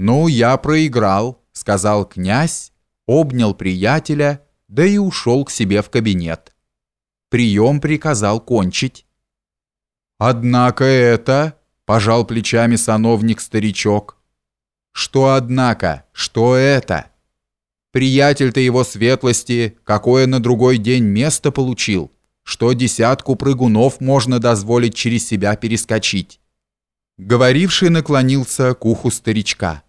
«Ну, я проиграл», — сказал князь, обнял приятеля, да и ушел к себе в кабинет. Прием приказал кончить. «Однако это...» — пожал плечами сановник-старичок. «Что однако? Что это?» Приятель-то его светлости, какое на другой день место получил, что десятку прыгунов можно дозволить через себя перескочить. Говоривший наклонился к уху старичка.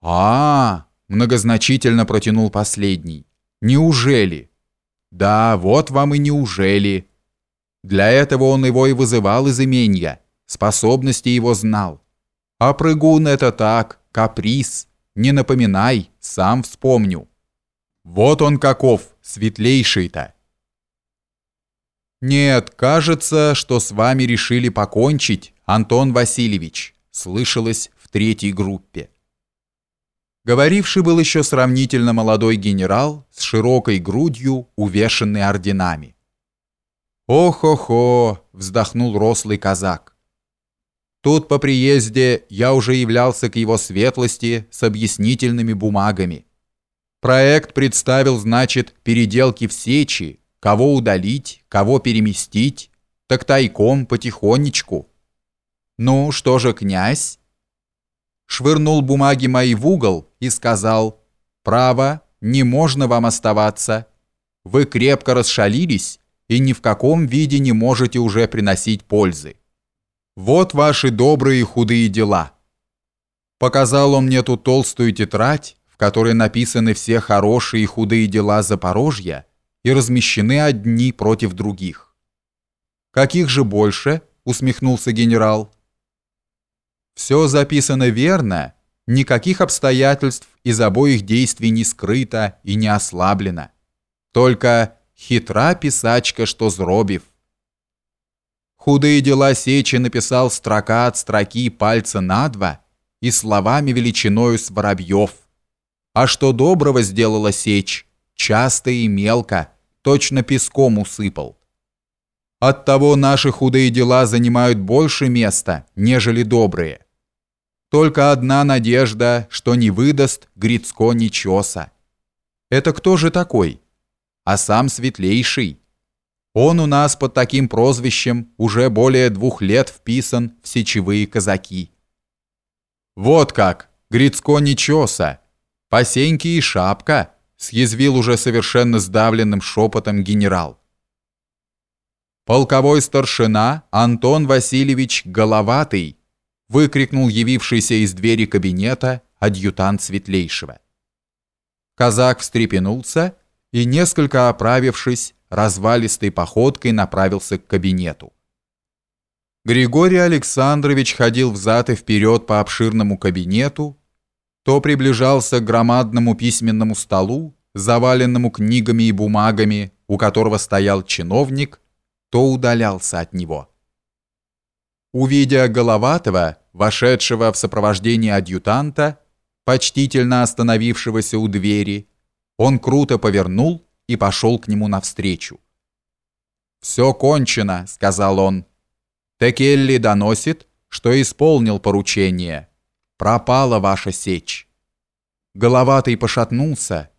А, многозначительно протянул последний. «Неужели?» «Да, вот вам и неужели». Для этого он его и вызывал из именья, способности его знал. А прыгун это так, каприз, не напоминай, сам вспомню. Вот он каков, светлейший-то. Нет, кажется, что с вами решили покончить, Антон Васильевич, слышалось в третьей группе. Говоривший был еще сравнительно молодой генерал с широкой грудью, увешанной орденами. «Ох-охо!» — вздохнул рослый казак. «Тут по приезде я уже являлся к его светлости с объяснительными бумагами. Проект представил, значит, переделки в сечи, кого удалить, кого переместить, так тайком, потихонечку. Ну, что же, князь?» Швырнул бумаги мои в угол и сказал, «Право, не можно вам оставаться. Вы крепко расшалились и ни в каком виде не можете уже приносить пользы. Вот ваши добрые и худые дела». Показал он мне ту толстую тетрадь, в которой написаны все хорошие и худые дела Запорожья и размещены одни против других. «Каких же больше?» — усмехнулся генерал. «Все записано верно, никаких обстоятельств из обоих действий не скрыто и не ослаблено. Только хитра писачка, что зробив. Худые дела Сечи написал строка от строки пальца на два и словами величиною с воробьев. А что доброго сделала Сечь, часто и мелко, точно песком усыпал. Оттого наши худые дела занимают больше места, нежели добрые. Только одна надежда, что не выдаст Грицко Нечеса. Это кто же такой? а сам Светлейший. Он у нас под таким прозвищем уже более двух лет вписан в сечевые казаки. Вот как, Грицко Нечеса, Посеньки и шапка, съязвил уже совершенно сдавленным шепотом генерал. Полковой старшина Антон Васильевич Головатый выкрикнул явившийся из двери кабинета адъютант Светлейшего. Казак встрепенулся и, несколько оправившись, развалистой походкой направился к кабинету. Григорий Александрович ходил взад и вперед по обширному кабинету, то приближался к громадному письменному столу, заваленному книгами и бумагами, у которого стоял чиновник, то удалялся от него. Увидя Головатого, вошедшего в сопровождении адъютанта, почтительно остановившегося у двери, он круто повернул и пошел к нему навстречу. «Все кончено», — сказал он. «Текелли доносит, что исполнил поручение. Пропала ваша сечь». Головатый пошатнулся,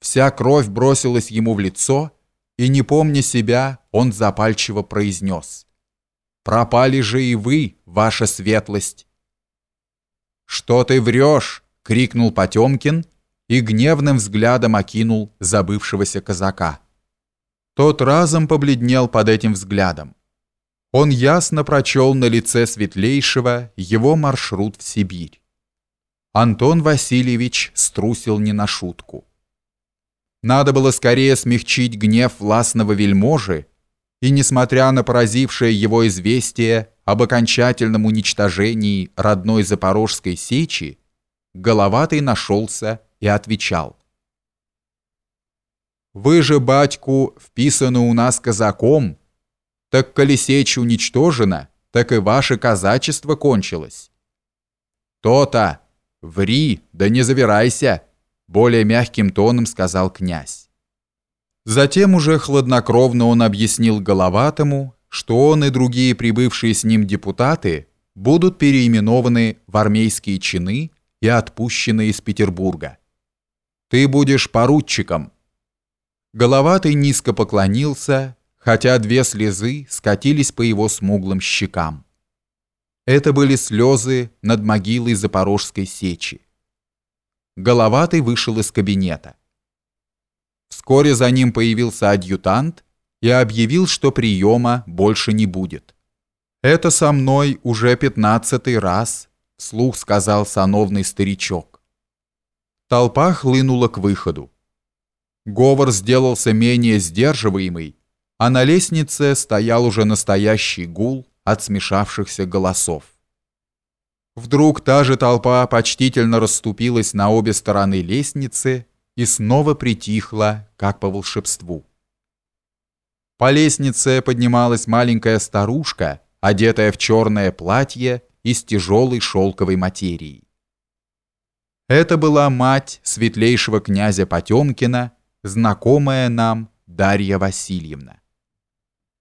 вся кровь бросилась ему в лицо, и, не помня себя, он запальчиво произнес. «Пропали же и вы, ваша светлость!» «Что ты врешь?» — крикнул Потемкин — и гневным взглядом окинул забывшегося казака. Тот разом побледнел под этим взглядом. Он ясно прочел на лице Светлейшего его маршрут в Сибирь. Антон Васильевич струсил не на шутку. Надо было скорее смягчить гнев властного вельможи, и, несмотря на поразившее его известие об окончательном уничтожении родной Запорожской сечи, Головатый нашелся и отвечал. «Вы же, батьку, вписаны у нас казаком, так коли сечь уничтожена, так и ваше казачество кончилось». «То-то! Ври, да не завирайся!» более мягким тоном сказал князь. Затем уже хладнокровно он объяснил Головатому, что он и другие прибывшие с ним депутаты будут переименованы в армейские чины и отпущенный из Петербурга. Ты будешь поручиком. Головатый низко поклонился, хотя две слезы скатились по его смуглым щекам. Это были слезы над могилой Запорожской сечи. Головатый вышел из кабинета. Вскоре за ним появился адъютант и объявил, что приема больше не будет. «Это со мной уже пятнадцатый раз», — вслух сказал сановный старичок. Толпа хлынула к выходу. Говор сделался менее сдерживаемый, а на лестнице стоял уже настоящий гул от смешавшихся голосов. Вдруг та же толпа почтительно расступилась на обе стороны лестницы и снова притихла, как по волшебству. По лестнице поднималась маленькая старушка, одетая в черное платье из тяжелой шелковой материи. Это была мать светлейшего князя Потемкина, знакомая нам Дарья Васильевна.